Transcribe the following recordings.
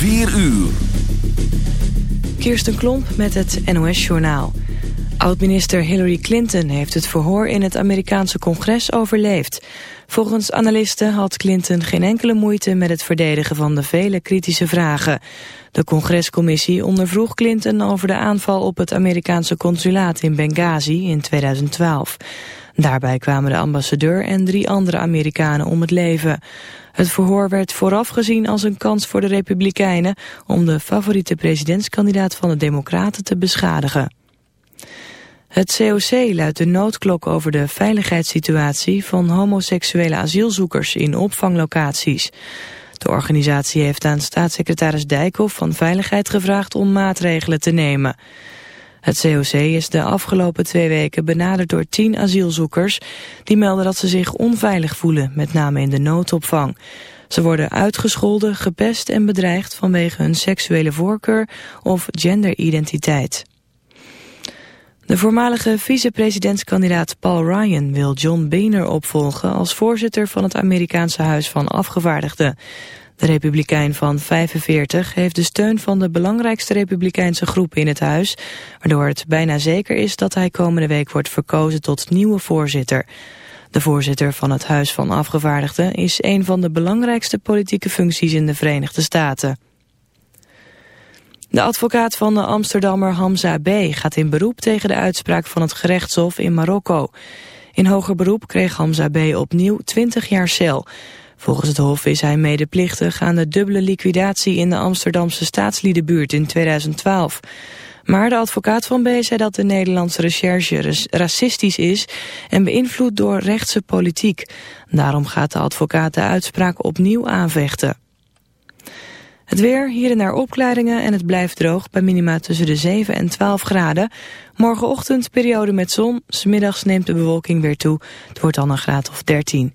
4 uur. Kirsten Klomp met het NOS-journaal. Oud-minister Hillary Clinton heeft het verhoor in het Amerikaanse congres overleefd. Volgens analisten had Clinton geen enkele moeite met het verdedigen van de vele kritische vragen. De congrescommissie ondervroeg Clinton over de aanval op het Amerikaanse consulaat in Benghazi in 2012. Daarbij kwamen de ambassadeur en drie andere Amerikanen om het leven. Het verhoor werd vooraf gezien als een kans voor de Republikeinen om de favoriete presidentskandidaat van de Democraten te beschadigen. Het COC luidt de noodklok over de veiligheidssituatie van homoseksuele asielzoekers in opvanglocaties. De organisatie heeft aan staatssecretaris Dijkhoff van Veiligheid gevraagd om maatregelen te nemen. Het COC is de afgelopen twee weken benaderd door tien asielzoekers... die melden dat ze zich onveilig voelen, met name in de noodopvang. Ze worden uitgescholden, gepest en bedreigd vanwege hun seksuele voorkeur of genderidentiteit. De voormalige vicepresidentskandidaat Paul Ryan wil John Boehner opvolgen als voorzitter van het Amerikaanse Huis van Afgevaardigden. De republikein van 45 heeft de steun van de belangrijkste republikeinse groep in het huis, waardoor het bijna zeker is dat hij komende week wordt verkozen tot nieuwe voorzitter. De voorzitter van het Huis van Afgevaardigden is een van de belangrijkste politieke functies in de Verenigde Staten. De advocaat van de Amsterdammer Hamza B. gaat in beroep tegen de uitspraak van het gerechtshof in Marokko. In hoger beroep kreeg Hamza B. opnieuw 20 jaar cel. Volgens het Hof is hij medeplichtig aan de dubbele liquidatie in de Amsterdamse staatsliedenbuurt in 2012. Maar de advocaat van B zei dat de Nederlandse recherche racistisch is en beïnvloed door rechtse politiek. Daarom gaat de advocaat de uitspraak opnieuw aanvechten. Het weer, hier en daar opklaringen en het blijft droog bij minima tussen de 7 en 12 graden. Morgenochtend periode met zon, smiddags neemt de bewolking weer toe. Het wordt dan een graad of 13.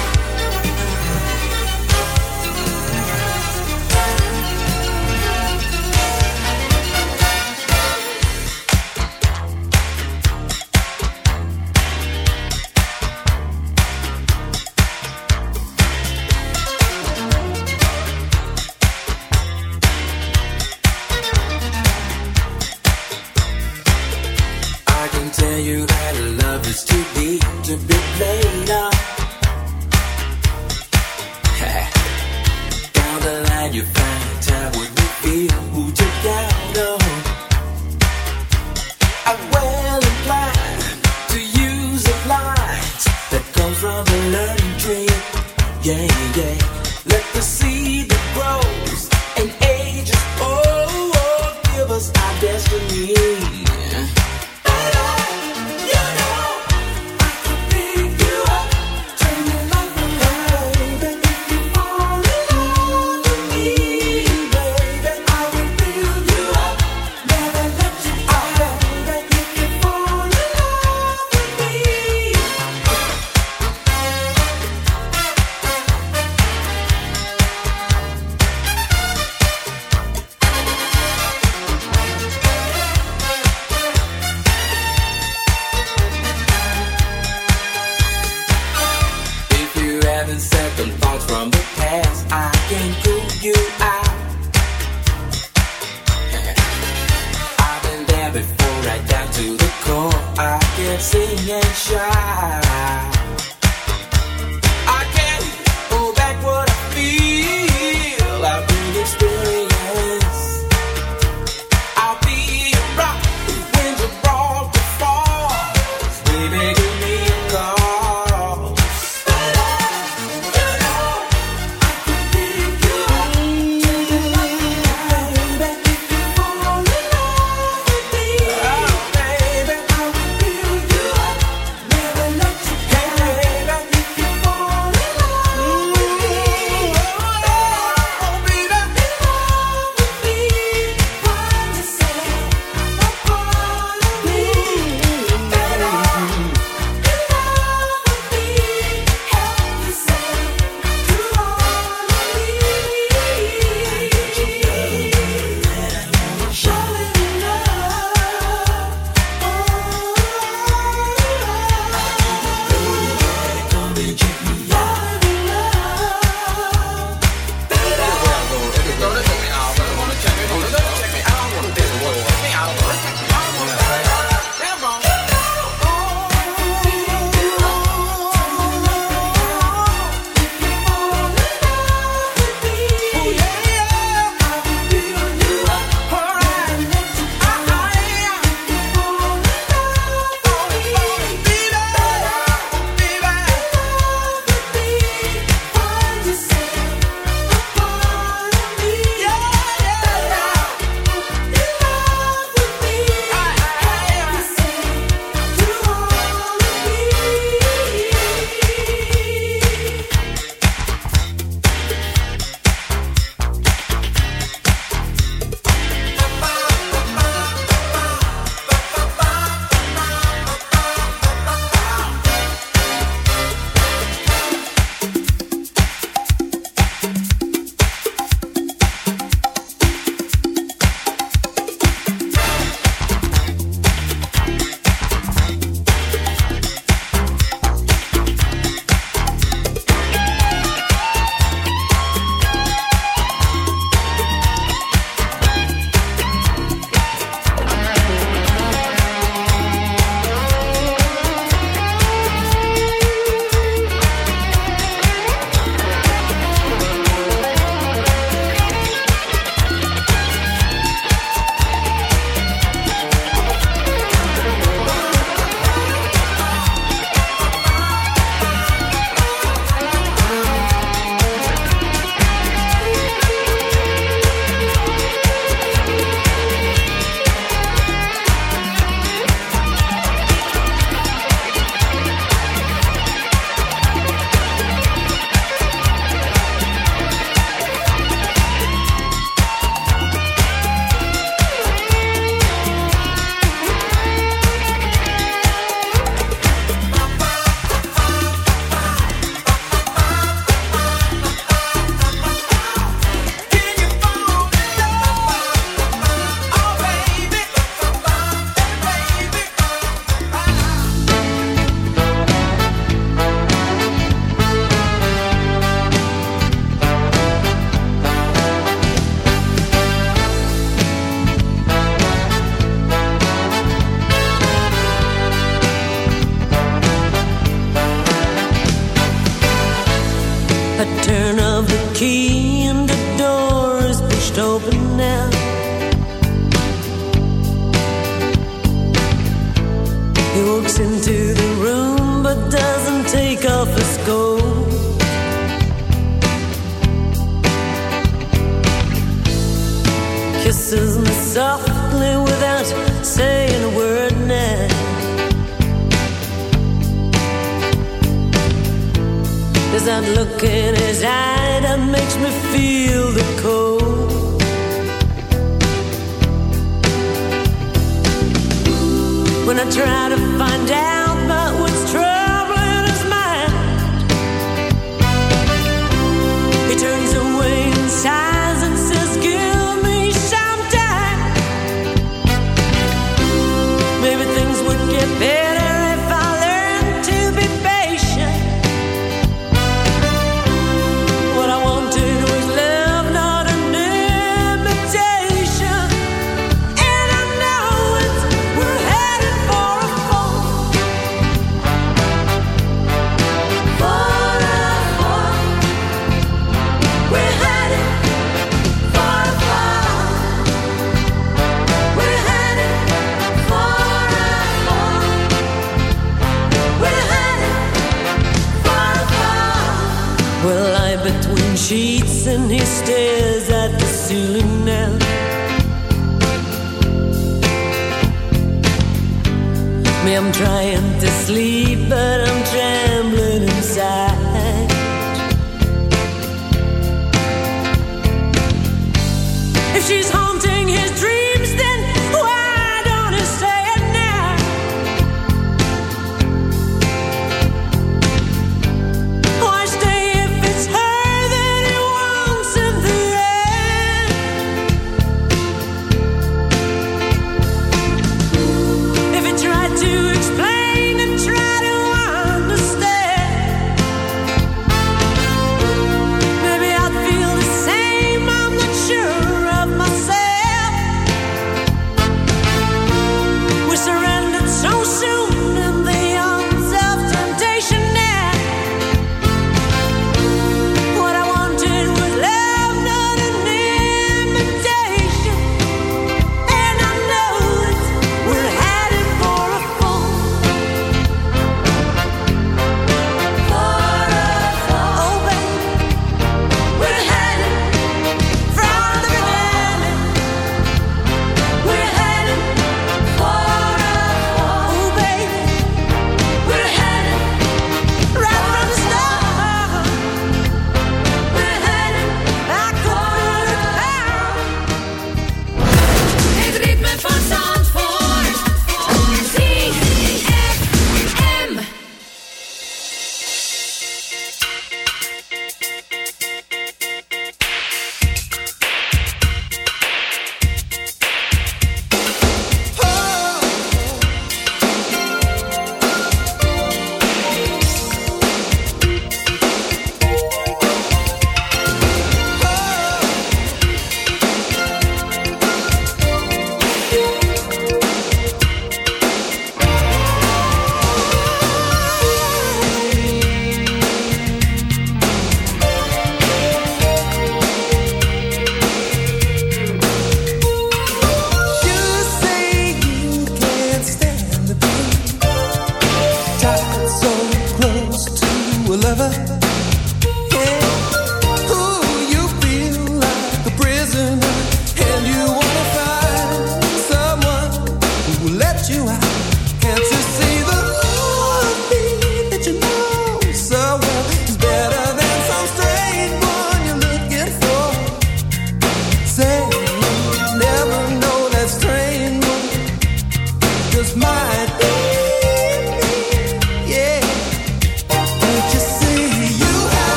yeah, yeah.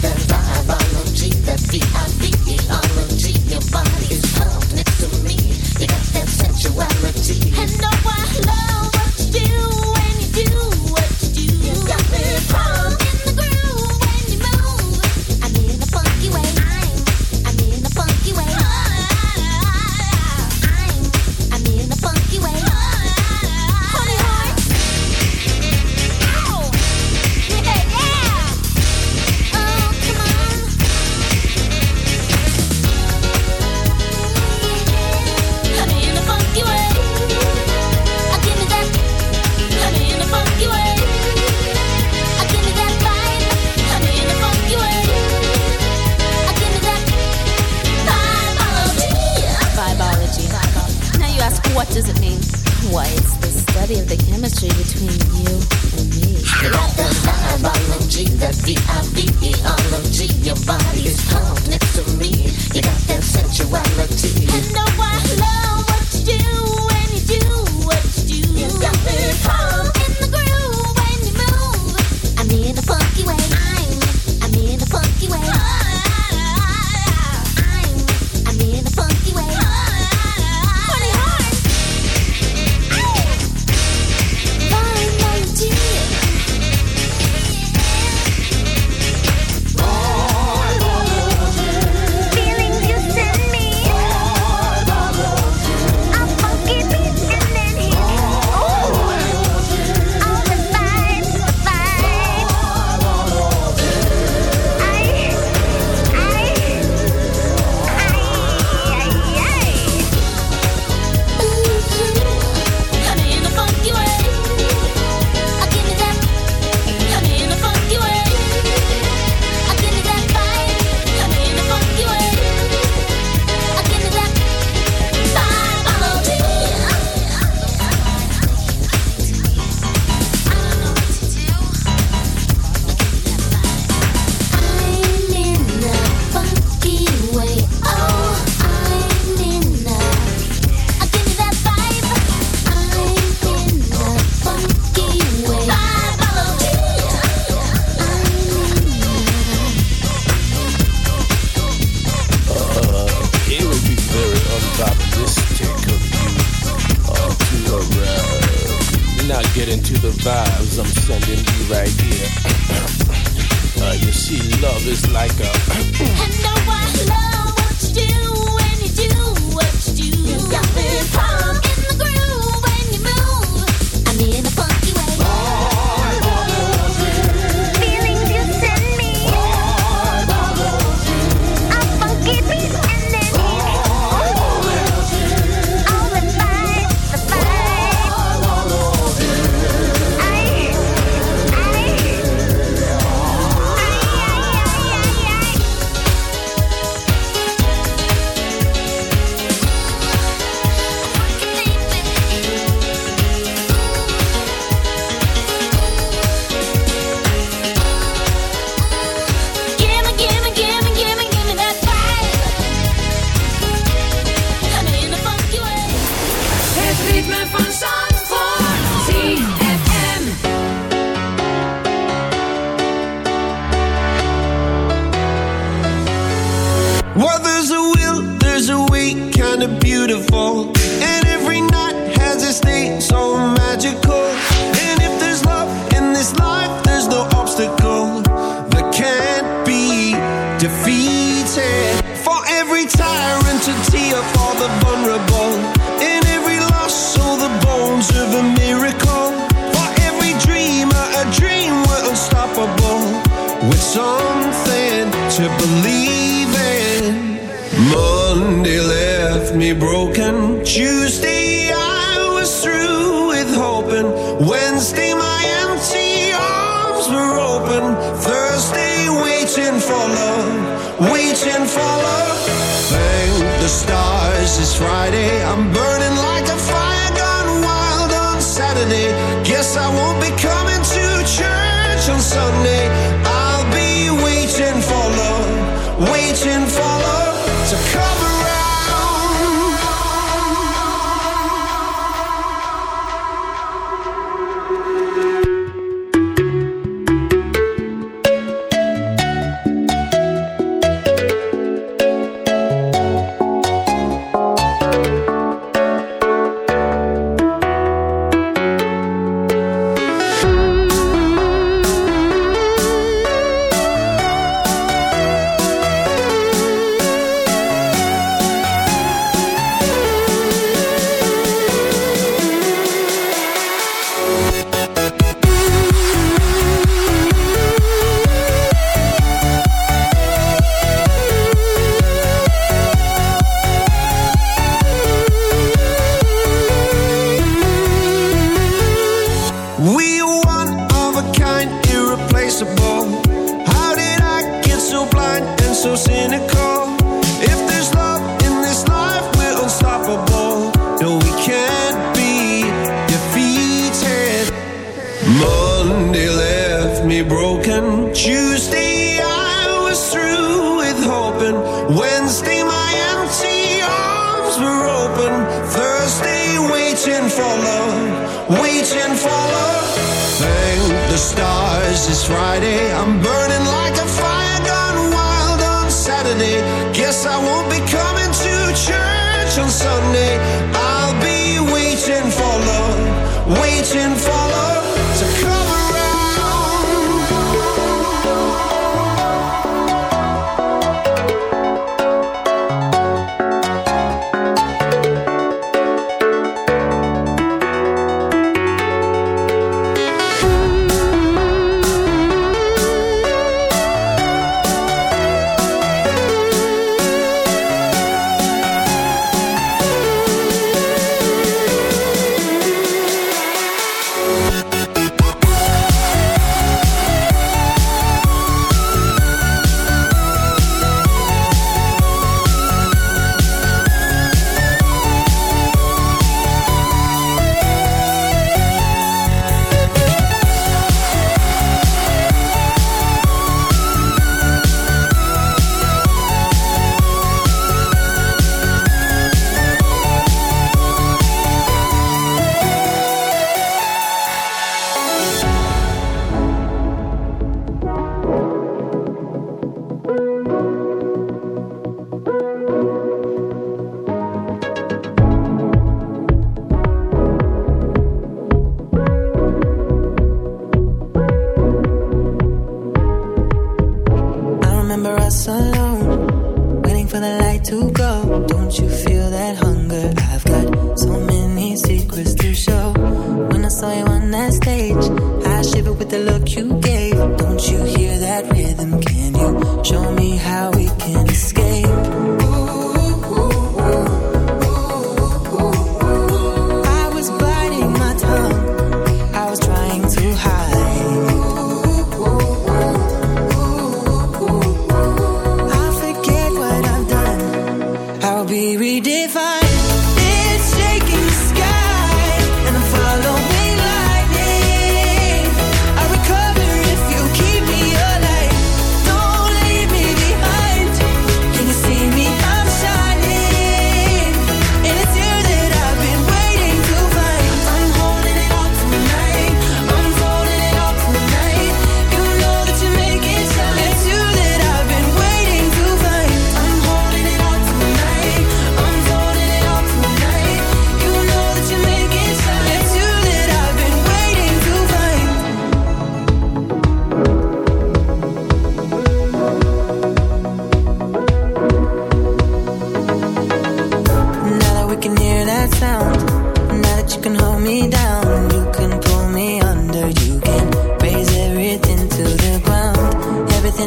Then buy a volunteer, that's V-I-V-E-R broken Tuesday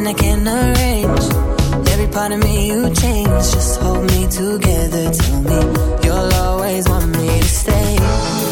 something I can't arrange. Every part of me you change. Just hold me together. Tell me you'll always want me to stay.